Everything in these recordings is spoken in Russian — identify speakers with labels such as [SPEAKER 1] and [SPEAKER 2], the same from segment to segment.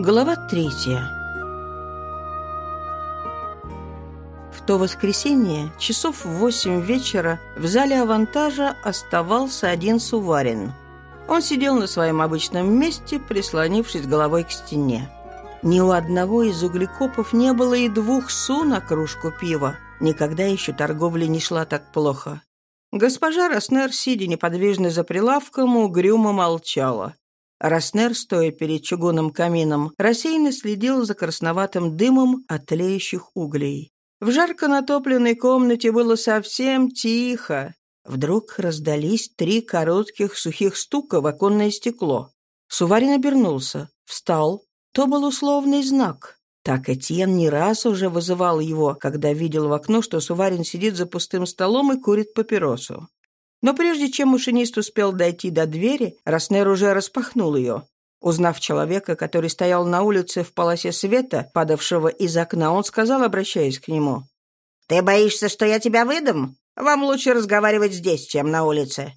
[SPEAKER 1] Глава третья. В то воскресенье, часов в восемь вечера, в зале авантажа оставался один Суварин. Он сидел на своем обычном месте, прислонившись головой к стене. Ни у одного из углекопов не было и двух су на кружку пива. Никогда еще торговля не шла так плохо. Госпожа Роснер, сидя неподвижно за прилавком, угрюмо молчала. Роснер, стоя перед чугунным камином, рассеянно следил за красноватым дымом от тлеющих углей. В жарко натопленной комнате было совсем тихо. Вдруг раздались три коротких сухих стука в оконное стекло. Суварин обернулся, встал. То был условный знак. Так Этьен не раз уже вызывал его, когда видел в окно, что Суварин сидит за пустым столом и курит папиросу. Но прежде чем машинист успел дойти до двери, Роснер уже распахнул ее. Узнав человека, который стоял на улице в полосе света, падавшего из окна, он сказал, обращаясь к нему. «Ты боишься, что я тебя выдам? Вам лучше разговаривать здесь, чем на улице».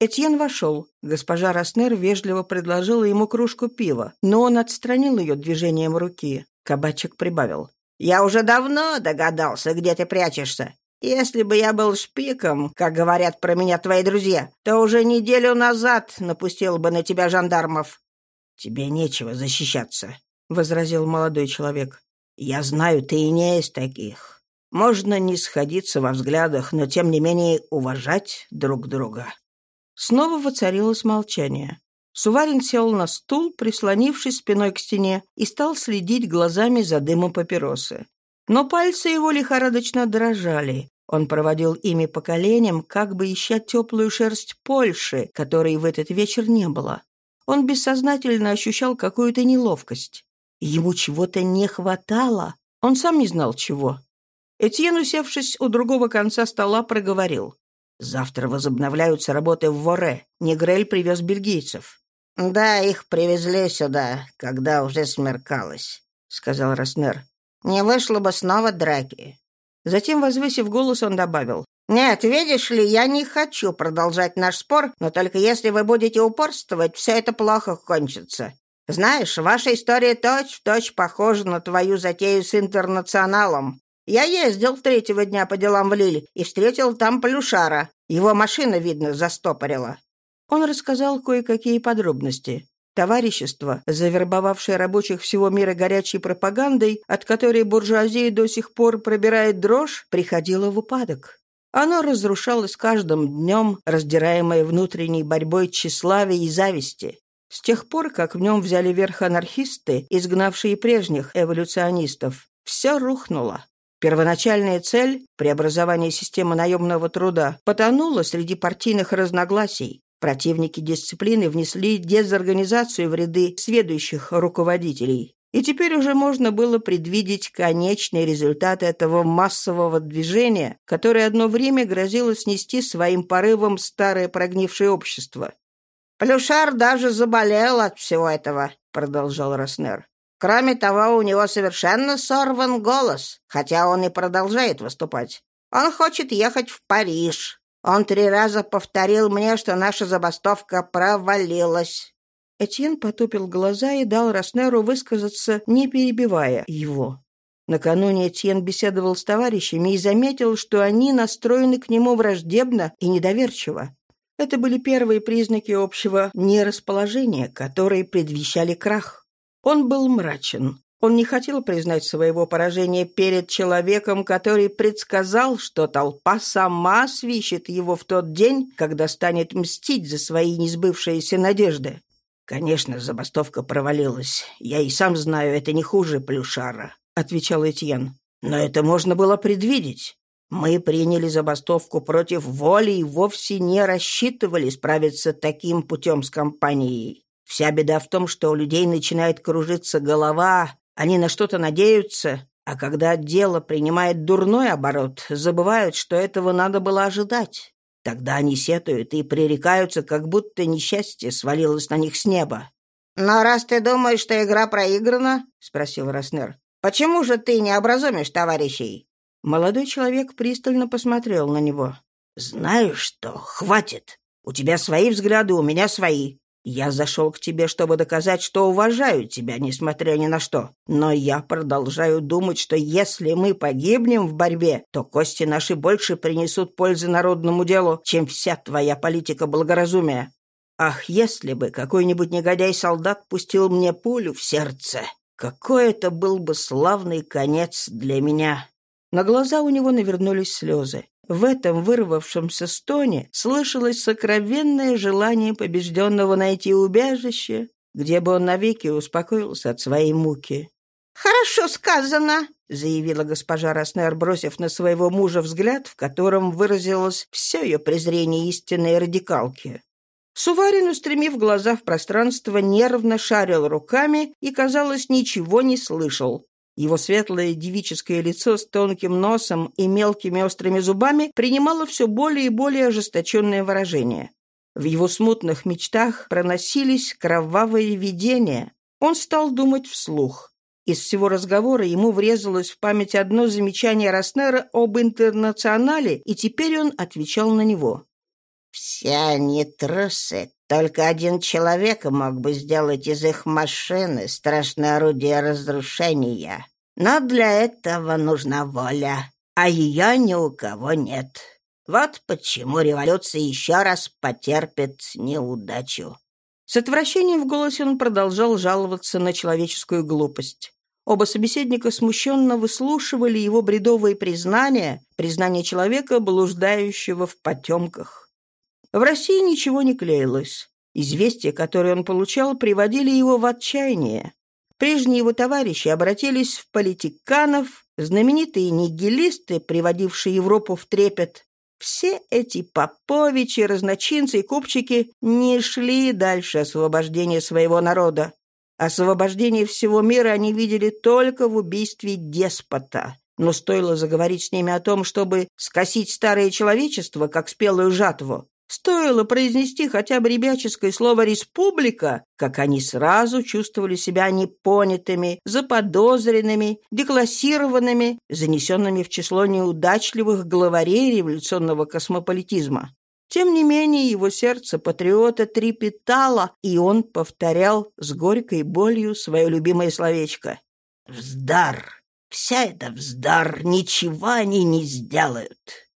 [SPEAKER 1] Этьен вошел. Госпожа Роснер вежливо предложила ему кружку пива, но он отстранил ее движением руки. Кабачек прибавил. «Я уже давно догадался, где ты прячешься. Если бы я был шпиком, как говорят про меня твои друзья, то уже неделю назад напустил бы на тебя жандармов». «Тебе нечего защищаться», — возразил молодой человек. «Я знаю, ты и не из таких. Можно не сходиться во взглядах, но тем не менее уважать друг друга». Снова воцарилось молчание. Суварин сел на стул, прислонившись спиной к стене, и стал следить глазами за дымом папиросы. Но пальцы его лихорадочно дрожали. Он проводил ими по коленям, как бы ища теплую шерсть Польши, которой в этот вечер не было. Он бессознательно ощущал какую-то неловкость. Ему чего-то не хватало. Он сам не знал, чего. Этьен, усевшись у другого конца стола, проговорил. «Завтра возобновляются работы в Воре. Негрель привез бельгийцев». «Да, их привезли сюда, когда уже смеркалось», — сказал Роснер. Не вышло бы снова драки. Затем, возвысив голос, он добавил. «Нет, видишь ли, я не хочу продолжать наш спор, но только если вы будете упорствовать, все это плохо кончится. Знаешь, ваша история точь-в-точь похожа на твою затею с интернационалом. Я ездил третьего дня по делам в Лиль и встретил там Плюшара. Его машина, видно, застопорила». Он рассказал кое-какие подробности. Товарищество, завербовавшее рабочих всего мира горячей пропагандой, от которой буржуазия до сих пор пробирает дрожь, приходило в упадок. Оно разрушалось каждым днем, раздираемое внутренней борьбой тщеславия и зависти. С тех пор, как в нем взяли верх анархисты, изгнавшие прежних эволюционистов, все рухнуло. Первоначальная цель – преобразование системы наемного труда – потонула среди партийных разногласий. Противники дисциплины внесли дезорганизацию в ряды следующих руководителей. И теперь уже можно было предвидеть конечный результат этого массового движения, которое одно время грозило снести своим порывом старое прогнившее общество. «Плюшар даже заболел от всего этого», — продолжал Роснер. «Кроме того, у него совершенно сорван голос, хотя он и продолжает выступать. Он хочет ехать в Париж, он три раза повторил мне, что наша забастовка провалилась». Этьен потупил глаза и дал Роснеру высказаться, не перебивая его. Накануне Этьен беседовал с товарищами и заметил, что они настроены к нему враждебно и недоверчиво. Это были первые признаки общего нерасположения, которые предвещали крах. Он был мрачен. Он не хотел признать своего поражения перед человеком, который предсказал, что толпа сама свищет его в тот день, когда станет мстить за свои несбывшиеся надежды. «Конечно, забастовка провалилась. Я и сам знаю, это не хуже Плюшара», — отвечал Этьен. «Но это можно было предвидеть. Мы приняли забастовку против воли и вовсе не рассчитывали справиться таким путем с компанией. Вся беда в том, что у людей начинает кружиться голова, они на что-то надеются, а когда дело принимает дурной оборот, забывают, что этого надо было ожидать. Тогда они сетуют и пререкаются, как будто несчастье свалилось на них с неба. «Но раз ты думаешь, что игра проиграна, — спросил Роснер, — почему же ты не образумишь товарищей?» Молодой человек пристально посмотрел на него. «Знаешь что, хватит. У тебя свои взгляды, у меня свои. Я зашел к тебе, чтобы доказать, что уважаю тебя, несмотря ни на что. Но я продолжаю думать, что если мы погибнем в борьбе, то кости наши больше принесут пользы народному делу, чем вся твоя политика благоразумия. Ах, если бы какой-нибудь негодяй-солдат пустил мне пулю в сердце, какой это был бы славный конец для меня!» На глаза у него навернулись слезы. В этом вырвавшемся стоне слышалось сокровенное желание побежденного найти убежище, где бы он навеки успокоился от своей муки.
[SPEAKER 2] «Хорошо сказано», —
[SPEAKER 1] заявила госпожа Роснер, бросив на своего мужа взгляд, в котором выразилось все ее презрение истинной радикалки. Суварин, устремив глаза в пространство, нервно шарил руками и, казалось, ничего не слышал. Его светлое девическое лицо с тонким носом и мелкими острыми зубами принимало все более и более ожесточенное выражение. В его смутных мечтах проносились кровавые видения. Он стал думать вслух. Из всего разговора ему врезалось в память одно замечание Роснера об интернационале, и теперь он отвечал на него.
[SPEAKER 2] «Все они трусы. Только один человек мог бы сделать из их машины страшное орудие разрушения. Но для этого нужна воля, а ее ни у кого нет. Вот почему революция еще раз потерпит неудачу».
[SPEAKER 1] С отвращением в голосе он продолжал жаловаться на человеческую глупость. Оба собеседника смущенно выслушивали его бредовые признания, признания человека, блуждающего в потемках. В России ничего не клеилось. Известия, которые он получал, приводили его в отчаяние. Прежние его товарищи обратились в политиканов, знаменитые нигилисты, приводившие Европу в трепет. Все эти поповичи, разночинцы и купчики не шли дальше освобождения своего народа. Освобождение всего мира они видели только в убийстве деспота. Но стоило заговорить с ними о том, чтобы скосить старое человечество, как спелую жатву, Стоило произнести хотя бы ребяческое слово «республика», как они сразу чувствовали себя непонятыми, заподозренными, деклассированными, занесенными в число неудачливых главарей революционного космополитизма. Тем не менее, его сердце патриота трепетало, и он повторял с горькой болью свое любимое словечко. «Вздар! Вся эта вздар! Ничего они не сделают!»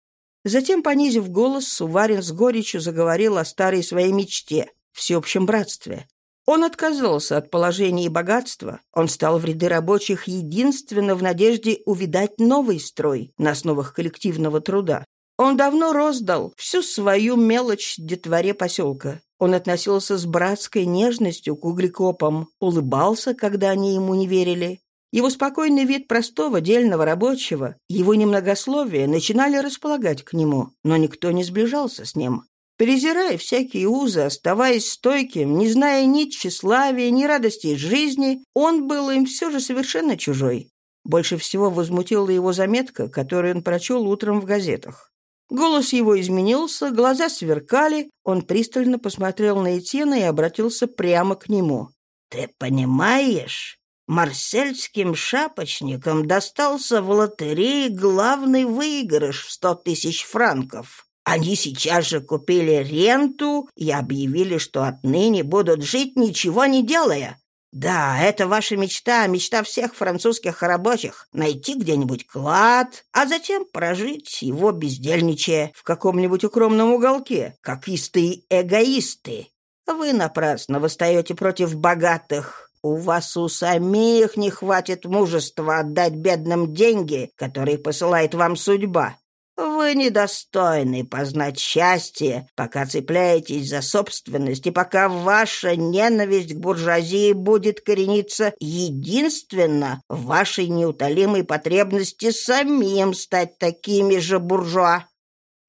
[SPEAKER 1] Затем, понизив голос, Суварин с горечью заговорил о старой своей мечте — всеобщем братстве. Он отказался от положения и богатства. Он стал в ряды рабочих единственно в надежде увидать новый строй на основах коллективного труда. Он давно роздал всю свою мелочь детворе поселка. Он относился с братской нежностью к углекопам, улыбался, когда они ему не верили, его спокойный вид простого дельного рабочего, его немногословие начинали располагать к нему, но никто не сближался с ним. Презирая всякие узы, оставаясь стойким, не зная ни тщеславия, ни радости жизни, он был им все же совершенно чужой. Больше всего возмутила его заметка, которую он прочел утром в газетах. Голос его изменился, глаза сверкали, он пристально посмотрел на Этьена и обратился прямо к нему. «Ты понимаешь, марсельским шапочникам достался в лотерее главный выигрыш в сто тысяч франков. Они сейчас же купили ренту и объявили, что отныне будут жить, ничего не делая. Да, это ваша мечта, мечта всех французских рабочих — найти где-нибудь клад, а затем прожить его бездельничая в каком-нибудь укромном уголке, как истые эгоисты. Вы напрасно восстаете против богатых, у вас у самих не хватит мужества отдать бедным деньги, которые посылает вам судьба. Вы недостойны познать счастье, пока цепляетесь за собственность, и пока ваша ненависть к буржуазии будет корениться единственно в вашей неутолимой потребности самим стать такими же буржуа.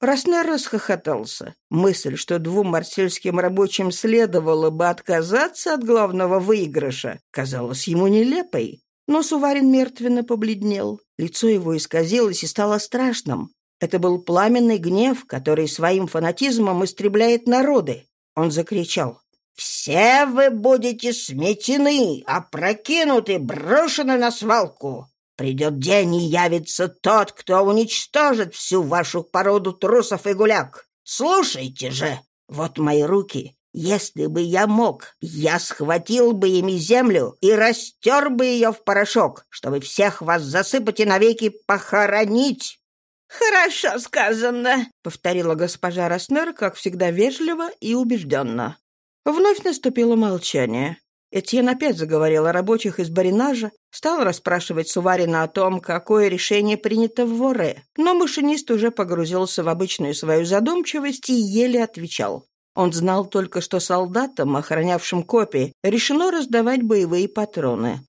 [SPEAKER 1] Роснер расхохотался. Мысль, что двум марсельским рабочим следовало бы отказаться от главного выигрыша, казалась ему нелепой. Но Суварин мертвенно побледнел. Лицо его исказилось и стало страшным. Это был пламенный гнев, который своим фанатизмом истребляет народы. Он закричал. «Все вы будете сметены, опрокинуты, брошены на свалку. Придет день, и явится тот, кто уничтожит всю вашу породу трусов и гуляк. Слушайте же, вот мои руки.
[SPEAKER 2] Если бы я мог, я схватил бы ими землю и растер бы ее в порошок, чтобы всех вас засыпать и навеки похоронить.
[SPEAKER 1] «Хорошо сказано», — повторила госпожа Роснер, как всегда вежливо и убежденно. Вновь наступило молчание. Этьен опять заговорил о рабочих из баринажа, стал расспрашивать Суварина о том, какое решение принято в Воре, но машинист уже погрузился в обычную свою задумчивость и еле отвечал. Он знал только, что солдатам, охранявшим копии, решено раздавать боевые патроны.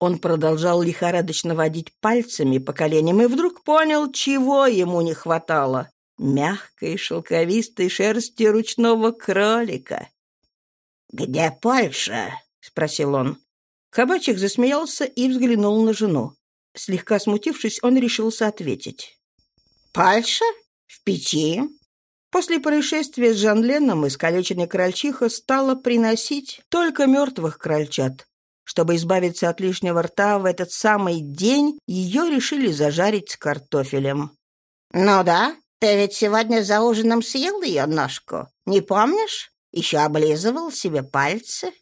[SPEAKER 1] Он продолжал лихорадочно водить пальцами по коленям и вдруг понял, чего ему не хватало. Мягкой шелковистой шерсти ручного кролика.
[SPEAKER 2] «Где Польша?»
[SPEAKER 1] — спросил он. Кабачик засмеялся и взглянул на жену. Слегка смутившись, он решился ответить.
[SPEAKER 2] «Пальша? В печи?»
[SPEAKER 1] После происшествия с Жанленом искалеченная крольчиха стала приносить только мертвых крольчат. Чтобы избавиться от лишнего рта в этот самый день, ее решили зажарить с картофелем.
[SPEAKER 2] «Ну да, ты ведь сегодня за ужином съел ее ножку, не помнишь? Еще облизывал себе пальцы».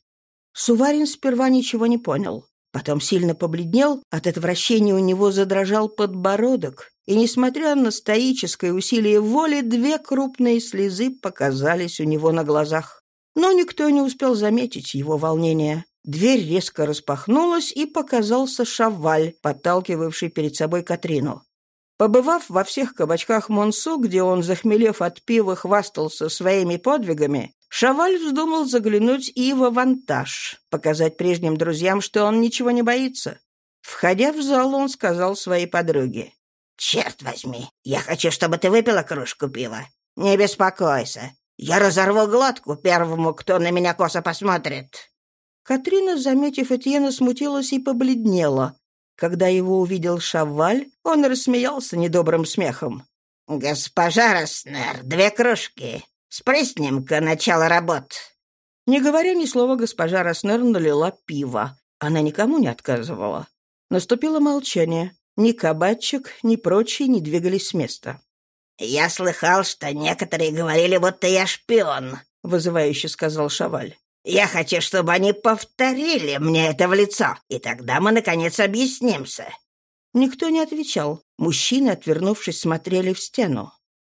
[SPEAKER 1] Суварин сперва ничего не понял. Потом сильно побледнел, от отвращения у него задрожал подбородок, и, несмотря на стоическое усилие воли, две крупные слезы показались у него на глазах. Но никто не успел заметить его волнение. Дверь резко распахнулась, и показался шаваль, подталкивавший перед собой Катрину. Побывав во всех кабачках Монсу, где он, захмелев от пива, хвастался своими подвигами, Шаваль вздумал заглянуть и в авантаж, показать прежним друзьям, что он ничего не боится. Входя в зал, он сказал своей подруге.
[SPEAKER 2] «Черт возьми, я хочу, чтобы ты выпила кружку пива. Не беспокойся, я разорву глотку первому, кто на меня косо посмотрит».
[SPEAKER 1] Катрина, заметив Этьена, смутилась и побледнела. Когда его увидел Шаваль, он рассмеялся недобрым смехом.
[SPEAKER 2] «Госпожа Роснер, две кружки. Спрыснем-ка начало работ».
[SPEAKER 1] Не говоря ни слова, госпожа Роснер налила пиво. Она никому не отказывала. Наступило молчание. Ни кабачик, ни прочие не двигались с места.
[SPEAKER 2] «Я слыхал, что некоторые говорили, будто я шпион», — вызывающе сказал Шаваль. «Я хочу, чтобы они повторили мне это в лицо, и тогда мы, наконец, объяснимся».
[SPEAKER 1] Никто не отвечал. Мужчины, отвернувшись, смотрели в стену.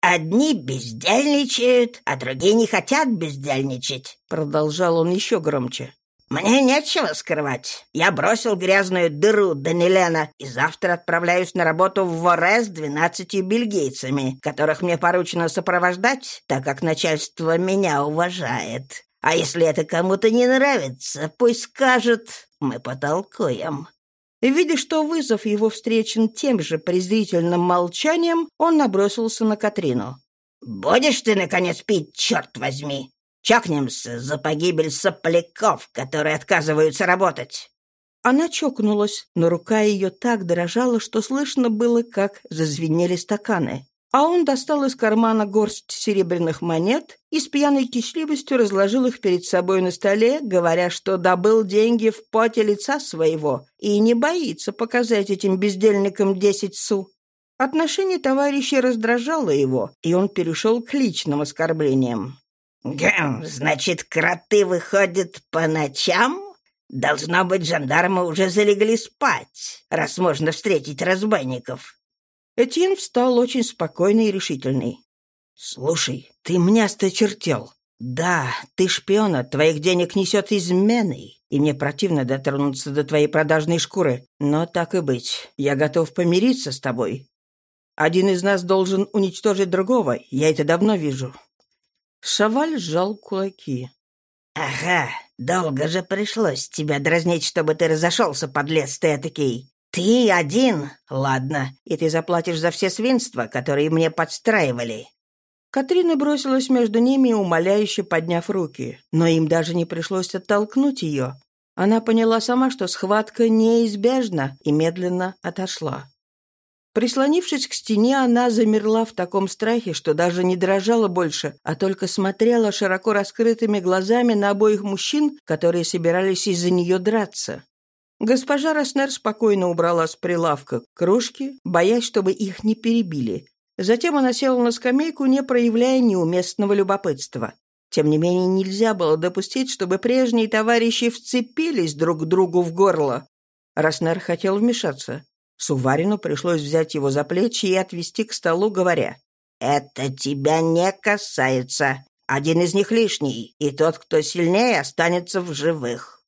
[SPEAKER 2] «Одни бездельничают, а другие не хотят бездельничать», — продолжал он еще громче. «Мне нечего скрывать. Я бросил грязную дыру Данилена и завтра отправляюсь на работу в Воре с двенадцатью бельгийцами, которых мне поручено сопровождать, так как начальство меня уважает. А если это кому-то не нравится, пусть скажет, мы потолкуем.
[SPEAKER 1] Видя, что вызов его встречен тем же презрительным молчанием, он набросился на Катрину.
[SPEAKER 2] «Будешь ты, наконец, пить, черт возьми? Чокнемся за погибель сопляков, которые отказываются работать».
[SPEAKER 1] Она чокнулась, но рука ее так дрожала, что слышно было, как зазвенели стаканы. А он достал из кармана горсть серебряных монет и с пьяной кичливостью разложил их перед собой на столе, говоря, что добыл деньги в поте лица своего и не боится показать этим бездельникам десять су. Отношение товарища раздражало его, и он перешел к личным оскорблениям.
[SPEAKER 2] «Гм, значит, кроты выходят по ночам? Должно быть, жандармы уже залегли спать, раз можно встретить разбойников».
[SPEAKER 1] Этьен встал очень спокойный и решительный. «Слушай, ты мне осточертел. Да, ты шпион, от твоих денег несет изменой, и мне противно дотронуться до твоей продажной шкуры. Но так и быть, я готов помириться с тобой. Один из нас должен уничтожить другого, я это давно вижу». Шаваль сжал кулаки.
[SPEAKER 2] «Ага, долго же пришлось тебя дразнить, чтобы ты разошелся, подлец ты этакий. «Ты один? Ладно, и ты заплатишь за все свинства, которые мне подстраивали».
[SPEAKER 1] Катрина бросилась между ними, умоляюще подняв руки, но им даже не пришлось оттолкнуть ее. Она поняла сама, что схватка неизбежна, и медленно отошла. Прислонившись к стене, она замерла в таком страхе, что даже не дрожала больше, а только смотрела широко раскрытыми глазами на обоих мужчин, которые собирались из-за нее драться. Госпожа Роснер спокойно убрала с прилавка кружки, боясь, чтобы их не перебили. Затем она села на скамейку, не проявляя неуместного любопытства. Тем не менее, нельзя было допустить, чтобы прежние товарищи вцепились друг к другу в горло. Раснер хотел вмешаться. Суварину пришлось взять его за плечи и отвести к столу, говоря, «Это тебя не касается. Один из них лишний, и тот, кто сильнее, останется в живых».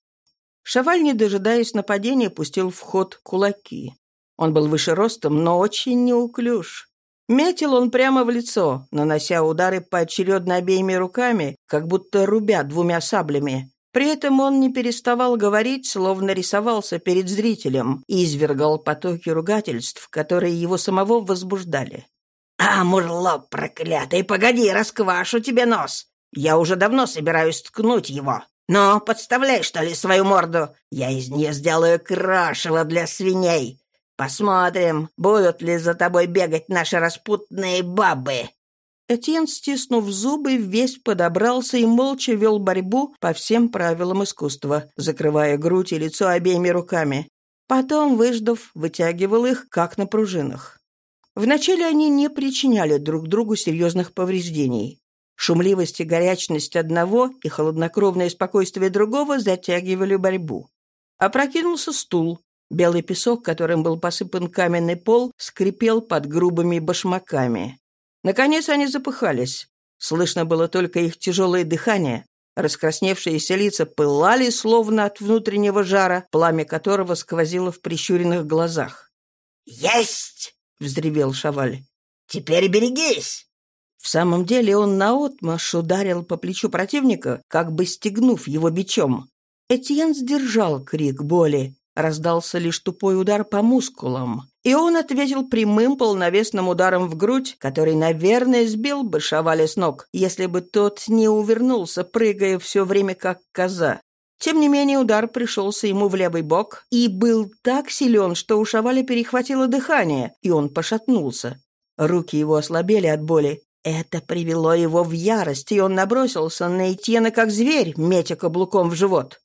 [SPEAKER 1] Шаваль, не дожидаясь нападения, пустил в ход кулаки. Он был выше ростом, но очень неуклюж. Метил он прямо в лицо, нанося удары поочередно обеими руками, как будто рубя двумя саблями. При этом он не переставал говорить, словно рисовался перед зрителем, и извергал потоки ругательств, которые его самого возбуждали. «А, мурло проклятый, погоди, расквашу тебе нос! Я уже давно собираюсь ткнуть его. Но подставляй, что ли, свою морду. Я из нее сделаю крашево для свиней. Посмотрим, будут ли за тобой бегать наши распутные бабы». Этьен, стиснув зубы, весь подобрался и молча вел борьбу по всем правилам искусства, закрывая грудь и лицо обеими руками. Потом, выждав, вытягивал их, как на пружинах. Вначале они не причиняли друг другу серьезных повреждений. Шумливость и горячность одного и холоднокровное спокойствие другого затягивали борьбу. Опрокинулся стул. Белый песок, которым был посыпан каменный пол, скрипел под грубыми башмаками. Наконец они запыхались. Слышно было только их тяжелое дыхание. Раскрасневшиеся лица пылали, словно от внутреннего жара, пламя которого сквозило в прищуренных глазах. «Есть!» — взревел Шаваль. «Теперь берегись!» В самом деле он наотмашь ударил по плечу противника, как бы стегнув его бичом. Этьен сдержал крик боли. Раздался лишь тупой удар по мускулам. И он ответил прямым полновесным ударом в грудь, который, наверное, сбил бы Шаваля с ног, если бы тот не увернулся, прыгая все время как коза. Тем не менее, удар пришелся ему в левый бок и был так силен, что у Шаваля перехватило дыхание, и он пошатнулся. Руки его ослабели от боли. Это привело его в ярость, и он набросился на Этьена как зверь, метя каблуком в живот.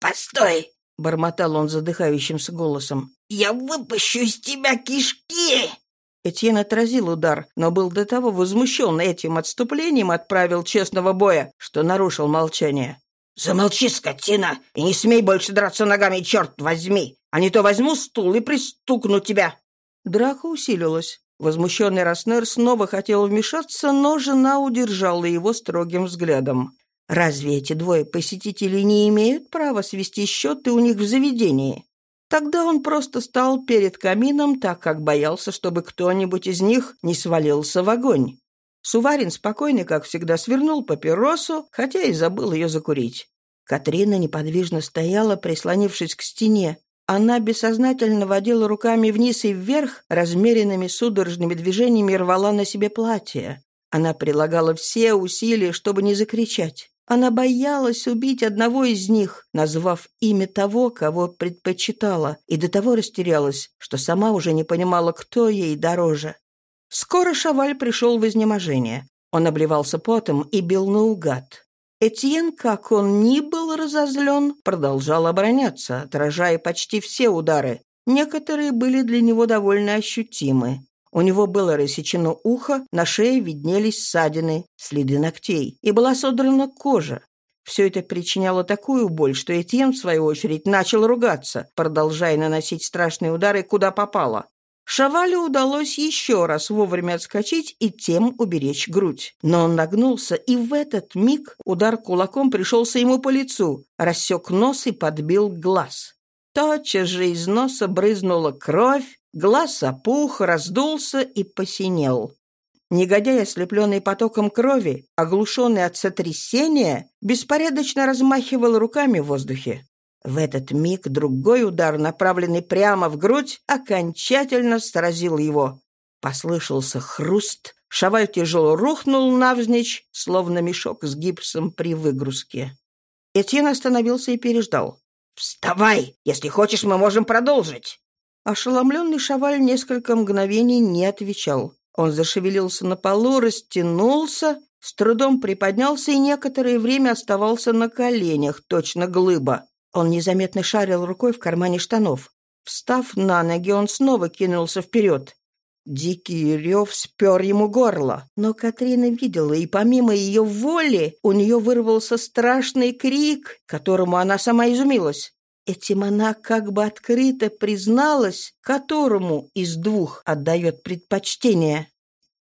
[SPEAKER 1] «Постой!» — бормотал он задыхающимся голосом. «Я выпущу из тебя кишки!» Этьен отразил удар, но был до того возмущен этим отступлением от правил честного боя, что нарушил молчание. «Замолчи, скотина, и не смей больше драться ногами, черт возьми! А не то возьму стул и пристукну тебя!» Драка усилилась. Возмущенный Роснер снова хотел вмешаться, но жена удержала его строгим взглядом. Разве эти двое посетителей не имеют права свести счеты у них в заведении? Тогда он просто стал перед камином, так как боялся, чтобы кто-нибудь из них не свалился в огонь. Суварин спокойно, как всегда, свернул папиросу, хотя и забыл ее закурить. Катрина неподвижно стояла, прислонившись к стене. Она бессознательно водила руками вниз и вверх, размеренными судорожными движениями рвала на себе платье. Она прилагала все усилия, чтобы не закричать. Она боялась убить одного из них, назвав имя того, кого предпочитала, и до того растерялась, что сама уже не понимала, кто ей дороже. Скоро Шаваль пришел в изнеможение. Он обливался потом и бил наугад. Этьен, как он ни был разозлен, продолжал обороняться, отражая почти все удары. Некоторые были для него довольно ощутимы. У него было рассечено ухо, на шее виднелись ссадины, следы ногтей, и была содрана кожа. Все это причиняло такую боль, что Этьен, в свою очередь, начал ругаться, продолжая наносить страшные удары, куда попало. Шавалю удалось еще раз вовремя отскочить и тем уберечь грудь. Но он нагнулся, и в этот миг удар кулаком пришелся ему по лицу, рассек нос и подбил глаз. Тотчас же из носа брызнула кровь, глаз опух, раздулся и посинел. Негодяй, ослепленный потоком крови, оглушенный от сотрясения, беспорядочно размахивал руками в воздухе. В этот миг другой удар, направленный прямо в грудь, окончательно сразил его. Послышался хруст, шаваль тяжело рухнул навзничь, словно мешок с гипсом при выгрузке. Этьен остановился и переждал. «Вставай! Если хочешь, мы можем продолжить!» Ошеломленный Шаваль несколько мгновений не отвечал. Он зашевелился на полу, растянулся, с трудом приподнялся и некоторое время оставался на коленях, точно глыба. Он незаметно шарил рукой в кармане штанов. Встав на ноги, он снова кинулся вперед. Дикий рев спер ему горло, но Катрина видела, и помимо ее воли у нее вырвался страшный крик, которому она сама изумилась. Этим она как бы открыто призналась, которому из двух отдает предпочтение.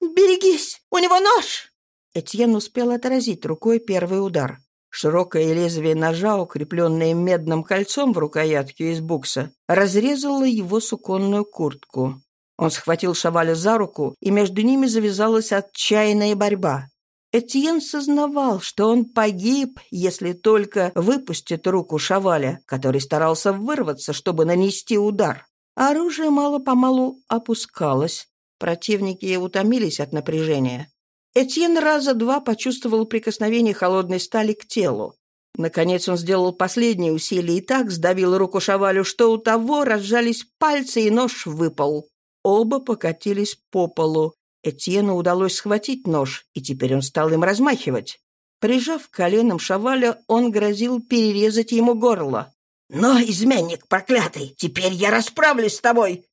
[SPEAKER 1] «Берегись! У него нож!» Этьен успел отразить рукой первый удар. Широкое лезвие ножа, укрепленное медным кольцом в рукоятке из букса, разрезало его суконную куртку. Он схватил Шаваля за руку, и между ними завязалась отчаянная борьба. Этьен сознавал, что он погиб, если только выпустит руку Шаваля, который старался вырваться, чтобы нанести удар. Оружие мало-помалу опускалось. Противники утомились от напряжения. Этьен раза два почувствовал прикосновение холодной стали к телу. Наконец он сделал последнее усилие и так сдавил руку Шавалю, что у того разжались пальцы, и нож выпал. Оба покатились по полу. Этьену удалось схватить нож, и теперь он стал им размахивать. Прижав коленом Шаваля, он грозил перерезать ему горло. «Но, изменник проклятый, теперь я расправлюсь с тобой!»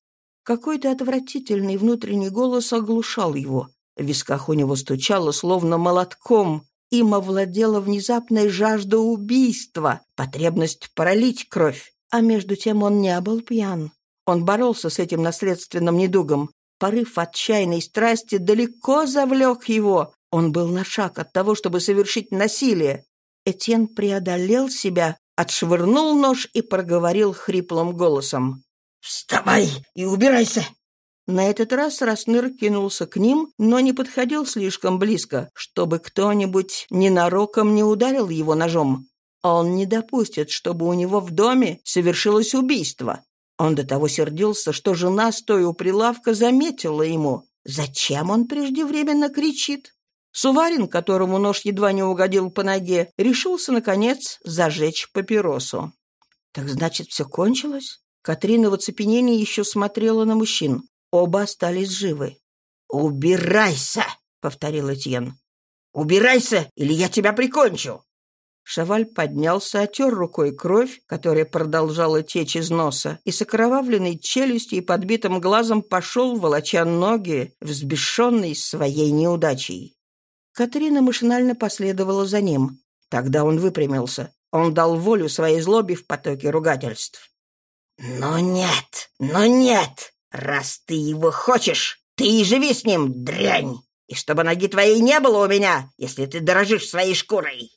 [SPEAKER 1] Какой-то отвратительный внутренний голос оглушал его. В висках у него стучало, словно молотком. Им овладела внезапная жажда убийства, потребность пролить кровь. А между тем он не был пьян. Он боролся с этим наследственным недугом. Порыв отчаянной страсти далеко завлек его. Он был на шаг от того, чтобы совершить насилие. Этьен преодолел себя, отшвырнул нож и проговорил хриплым голосом. «Вставай и убирайся! На этот раз Росныр кинулся к ним, но не подходил слишком близко, чтобы кто-нибудь ненароком не ударил его ножом. Он не допустит, чтобы у него в доме совершилось убийство. Он до того сердился, что жена, стоя у прилавка, заметила ему. Зачем он преждевременно кричит? Суварин, которому нож едва не угодил по ноге, решился, наконец, зажечь папиросу. Так значит, все кончилось? Катрина в оцепенении еще смотрела на мужчин. Оба остались живы. «Убирайся!» — повторил Этьен. «Убирайся, или я тебя прикончу!» Шаваль поднялся, отер рукой кровь, которая продолжала течь из носа, и с окровавленной челюстью и подбитым глазом пошел, волоча ноги, взбешенный своей неудачей. Катрина машинально последовала за ним. Тогда он выпрямился. Он дал волю своей злобе в потоке ругательств. «Но нет! Но нет! «Раз ты его хочешь, ты и живи с ним, дрянь! И чтобы ноги твоей не было у меня, если ты дорожишь своей шкурой!»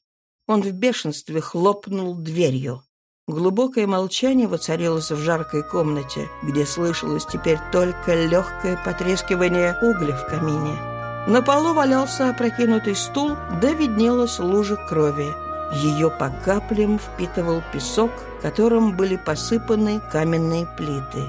[SPEAKER 1] Он в бешенстве хлопнул дверью. Глубокое молчание воцарилось в жаркой комнате, где слышалось теперь только легкое потрескивание угля в камине. На полу валялся опрокинутый стул, да виднелась лужа крови. Ее по каплям впитывал песок, которым были посыпаны каменные плиты.